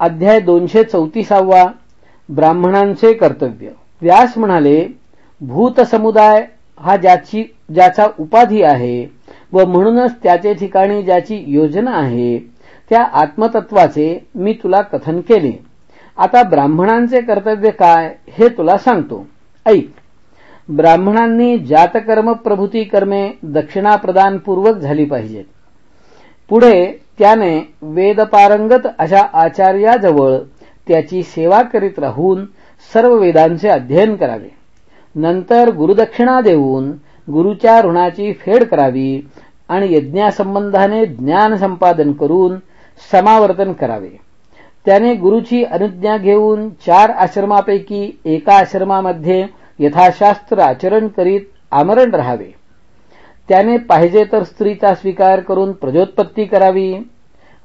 अध्याय दोनशे चौतीसावा ब्राह्मणांचे कर्तव्य. व्यास म्हणाले भूत समुदाय हा ज्याची ज्याचा उपाधी आहे व म्हणूनच त्याचे ठिकाणी ज्याची योजना आहे त्या आत्मतत्वाचे मी तुला कथन केले. आता ब्राह्मणांचे कर्तव्य काय हे तुला सांगतो. ऐक. ब्राह्मणांनी जातकर्म प्रभूती कर्मे दक्षिणा प्रदानपूर्वक झाली पाहिजेत. पुढे त्याने वेदपारंगत अशा आचार्याजवळ त्याची सेवा करीत राहून सर्व वेदांचे अध्ययन करावे. नंतर गुरुदक्षिणा देऊन गुरुच्या ऋणाची फेड करावी आणि यज्ञासंबंधाने ज्ञान संपादन करून समावर्तन करावे. त्याने गुरुची अनुज्ञा घेऊन चार आश्रमापैकी एका आश्रमामध्ये यथाशास्त्र आचरण करीत आमरण राहावे. त्याने पाहिजे तर स्त्रीचा स्वीकार करून प्रजोत्पत्ती करावी.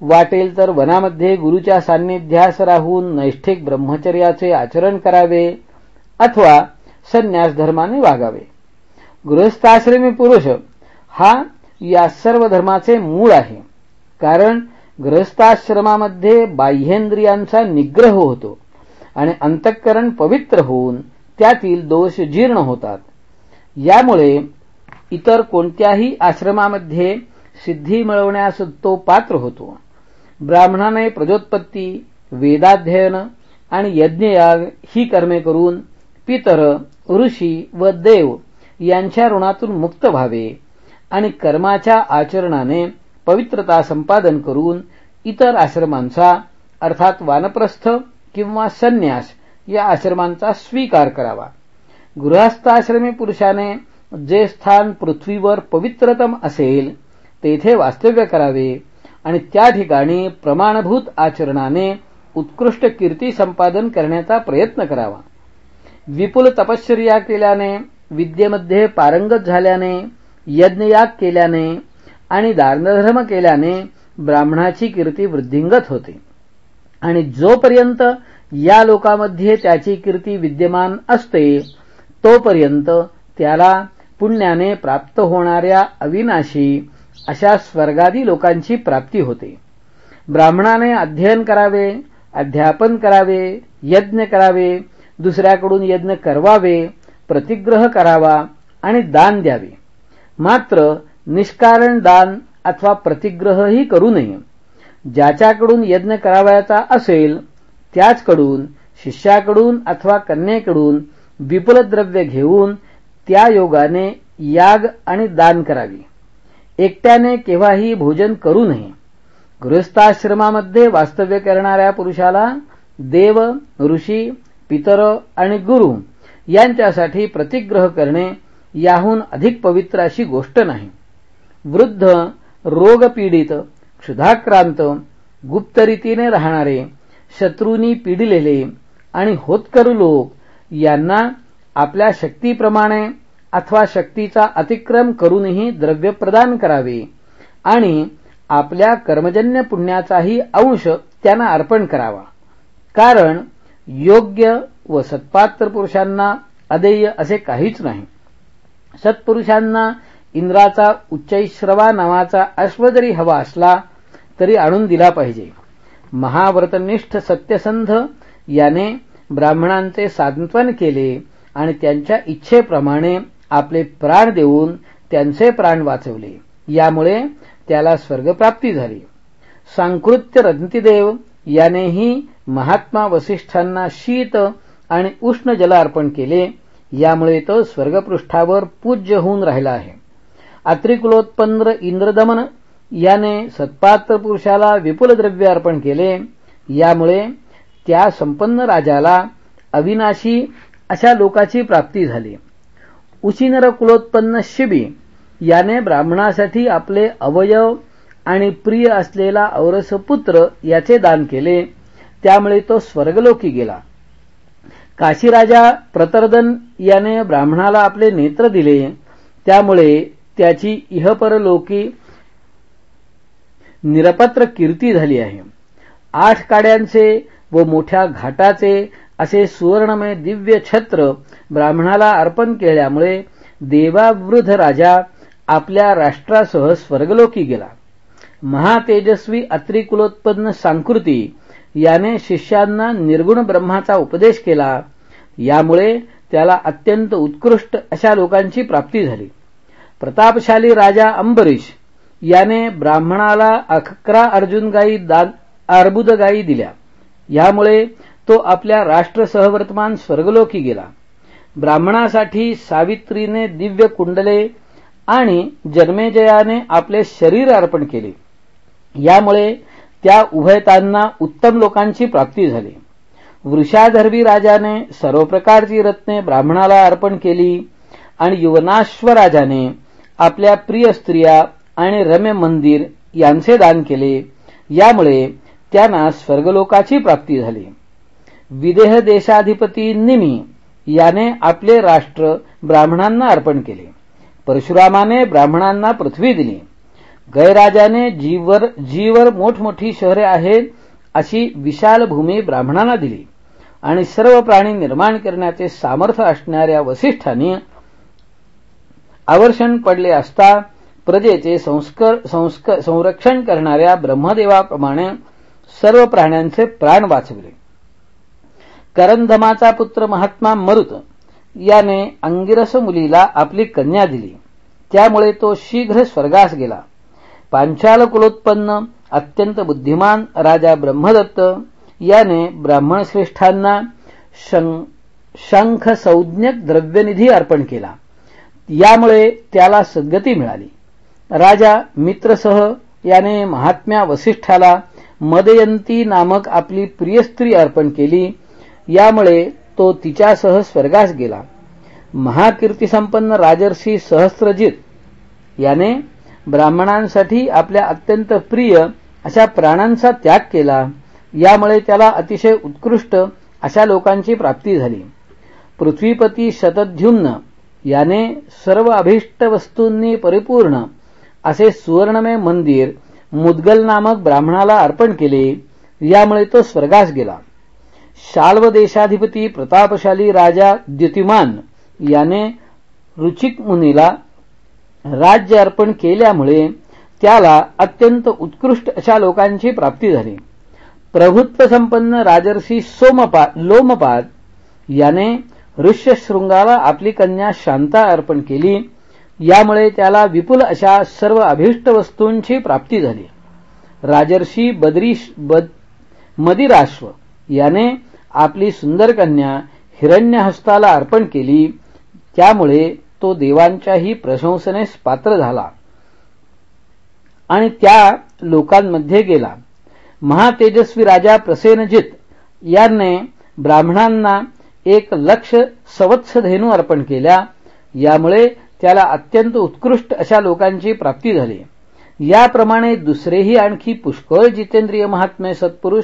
वाटेल तर वनामध्ये गुरुच्या सान्निध्यास राहून नैष्ठिक ब्रह्मचर्याचे आचरण करावे अथवा संन्यास धर्माने वागावे. गृहस्थाश्रमी पुरुष हा या सर्व धर्माचे मूळ आहे. कारण गृहस्थाश्रमामध्ये बाह्येंद्रियांचा निग्रह होतो आणि अंतःकरण पवित्र होऊन त्यातील दोष जीर्ण होतात. यामुळे इतर कोणत्याही आश्रमामध्ये सिद्धी मिळवण्यास तो पात्र होतो. ब्राह्मणाने प्रजोत्पत्ती वेदाध्ययन आणि यज्ञयाग ही कर्मे करून पितर ऋषी व देव यांच्या ऋणातून मुक्त व्हावे आणि कर्माच्या आचरणाने पवित्रता संपादन करून इतर आश्रमांचा अर्थात वानप्रस्थ किंवा संन्यास या आश्रमांचा स्वीकार करावा. गृहस्थाश्रमी पुरुषाने जे स्थान पृथ्वीवर पवित्रतम असेल तेथे वास्तव्य करावे आणि त्या ठिकाणी प्रमाणभूत आचरणाने उत्कृष्ट कीर्ती संपादन करण्याचा प्रयत्न करावा. विपुल तपश्चर्या केल्याने विद्येमध्ये पारंगत झाल्याने यज्ञयाग केल्याने आणि दानधर्म केल्याने ब्राह्मणाची कीर्ती वृद्धिंगत होते. आणि जोपर्यंत या लोकामध्ये त्याची कीर्ती विद्यमान असते तोपर्यंत त्याला पुण्याने प्राप्त होणाऱ्या अविनाशी अशा स्वर्गादी लोकांची प्राप्ती होते. ब्राह्मणाने अध्ययन करावे अध्यापन करावे यज्ञ करावे दुसऱ्याकडून यज्ञ करवावे प्रतिग्रह करावा आणि दान द्यावे. मात्र निष्कारण दान अथवा प्रतिग्रहही करू नये. ज्याच्याकडून यज्ञ करावयाचा असेल त्याचकडून शिष्याकडून अथवा कन्येकडून विपुल द्रव्य घेऊन त्या योगाने याग आणि दान करावी. एकट्याने केव्हाही भोजन करू नये. गृहस्थाश्रमामध्ये वास्तव्य करणाऱ्या पुरुषाला देव ऋषी पितर आणि गुरु यांच्यासाठी प्रतिग्रह करणे याहून अधिक पवित्र अशी गोष्ट नाही. वृद्ध रोगपीडित क्षुधाक्रांत गुप्तरीतीने राहणारे शत्रूंनी पिडिलेले आणि होतकरू लोक यांना आपल्या शक्तीप्रमाणे अथवा शक्तीचा अतिक्रम करूनही द्रव्य प्रदान करावे आणि आपल्या कर्मजन्य पुण्याचाही अंश त्यांना अर्पण करावा. कारण योग्य व सत्पात्र पुरुषांना अदेय असे काहीच नाही. सत्पुरुषांना इंद्राचा उच्चैश्रवा नावाचा अश्व जरी हवा असला तरी आणून दिला पाहिजे. महाव्रतनिष्ठ सत्यसंध याने ब्राह्मणांचे सांत्वन केले आणि त्यांच्या इच्छेप्रमाणे आपले प्राण देऊन त्यांचे प्राण वाचवले. यामुळे त्याला स्वर्गप्राप्ती झाली. सांकृत्य रंतीदेव यानेही महात्मा वसिष्ठांना शीत आणि उष्ण जल अर्पण केले. यामुळे तो स्वर्गपृष्ठावर पूज्य होऊन राहिला आहे. अत्रिकुलोत्पन्न इंद्रदमन याने सत्पात्र पुरुषाला विपुल द्रव्य अर्पण केले. यामुळे त्या संपन्न राजाला अविनाशी अशा लोकाची प्राप्ती झाली. उचिनर कुलोत्पन्न शिबी याने ब्राह्मणासाठी आपले अवयव आणि प्रिय असलेला औरसपुत्र याचे दान केले. त्यामुळे तो स्वर्गलोकी गेला. काशीराजा प्रतर्दन याने ब्राह्मणाला आपले नेत्र दिले. त्यामुळे त्याची इहपरलोकी निरपत्र कीर्ती झाली आहे. आठ काड्यांचे व मोठ्या घाटाचे असे सुवर्णमय दिव्य छत्र ब्राह्मणाला अर्पण केल्यामुळे देवावृध राजा आपल्या राष्ट्रासह स्वर्गलोकी गेला. महातेजस्वी अत्रिकुलोत्पन्न सांकृती याने शिष्यांना निर्गुण ब्रह्माचा उपदेश केला. यामुळे त्याला अत्यंत उत्कृष्ट अशा लोकांची प्राप्ती झाली. प्रतापशाली राजा अंबरीश याने ब्राह्मणाला अकरा अर्जुन गायी अर्बुद गायी दिल्या. यामुळे तो आपल्या राष्ट्रसहवर्तमान स्वर्गलोकी गेला. ब्राह्मणासाठी सावित्रीने दिव्य कुंडले आणि जन्मेजयाने आपले शरीर अर्पण केले. यामुळे त्या उभयतांना उत्तम लोकांची प्राप्ती झाली. वृषाधर्वी राजाने सर्व प्रकारची रत्ने ब्राह्मणाला अर्पण केली आणि युवनाश्व राजाने आपल्या प्रिय स्त्रिया आणि रम्य मंदिर यांचे दान केले. यामुळे त्यांना स्वर्गलोकाची प्राप्ती झाली. विदेह देशाधिपती निमी याने आपले राष्ट्र ब्राह्मणांना अर्पण केले. परशुरामाने ब्राह्मणांना पृथ्वी दिली. गैराजाने जीवर जीवर मोठमोठी शहरे आहेत अशी विशाल भूमी ब्राह्मणांना दिली. आणि सर्व प्राणी निर्माण करण्याचे सामर्थ्य असणाऱ्या वसिष्ठांनी आवर्षण पडले असता प्रजेचे संस्कर संरक्षण करणाऱ्या ब्रह्मदेवाप्रमाणे सर्व प्राण्यांचे प्राण वाचवले. करंधमाचा पुत्र महात्मा मरुत याने अंगिरस मुलीला आपली कन्या दिली. त्यामुळे तो शीघ्र स्वर्गास गेला. पांचाल कुलोत्पन्न अत्यंत बुद्धिमान राजा ब्रह्मदत्त याने ब्राह्मणश्रेष्ठांना शंख संज्ञक द्रव्यनिधी अर्पण केला. यामुळे त्याला सद्गती मिळाली. राजा मित्रसह याने महात्म्या वसिष्ठाला मदयंती नामक आपली प्रियस्त्री अर्पण केली. यामुळे तो तिच्यासह स्वर्गास गेला. महाकीर्तीसंपन्न राजर्षी सहस्रजित याने ब्राह्मणांसाठी आपल्या अत्यंत प्रिय अशा प्राणांचा त्याग केला. यामुळे त्याला अतिशय उत्कृष्ट अशा लोकांची प्राप्ती झाली. पृथ्वीपती शतद्युम्न याने सर्व अभिष्ट वस्तूंनी परिपूर्ण असे सुवर्णमय मंदिर मुद्गल नामक ब्राह्मणाला अर्पण केले. यामुळे तो स्वर्गास गेला. शाल्व देशाधिपती प्रतापशाली राजा द्युतिमान याने रुचिक मुनीला राज्य अर्पण केल्यामुळे त्याला अत्यंत उत्कृष्ट अशा लोकांची प्राप्ती झाली. प्रभुत्व संपन्न राजर्षी सोमपाद लोमपाद याने ऋष्यशृंगाला आपली कन्या शांता अर्पण केली. यामुळे त्याला विपुल अशा सर्व अभिष्ट वस्तूंची प्राप्ती झाली. राजर्षी बद्रीश बद मदिराश्व याने आपली सुंदर कन्या हिरण्यहस्ताला अर्पण केली. त्यामुळे तो देवांच्याही प्रशंसनेस पात्र झाला. आणि त्या लोकांमध्ये गेला. महातेजस्वी राजा प्रसेनजित याने ब्राह्मणांना एक लक्ष सवत्स धेनू अर्पण केल्या. यामुळे त्याला अत्यंत उत्कृष्ट अशा लोकांची प्राप्ती झाली. याप्रमाणे दुसरेही आणखी पुष्कळ जितेंद्रिय महात्मे सत्पुरुष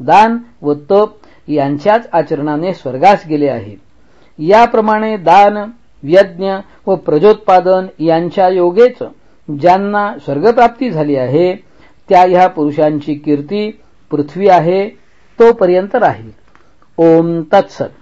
दान व तप यांच्याच आचरणाने स्वर्गास गेले आहे. याप्रमाणे दान यज्ञ व प्रजोत्पादन यांच्या योगेच ज्यांना स्वर्गप्राप्ती झाली आहे त्या ह्या पुरुषांची कीर्ती पृथ्वी आहे तोपर्यंत राहील. ओम तत्सत.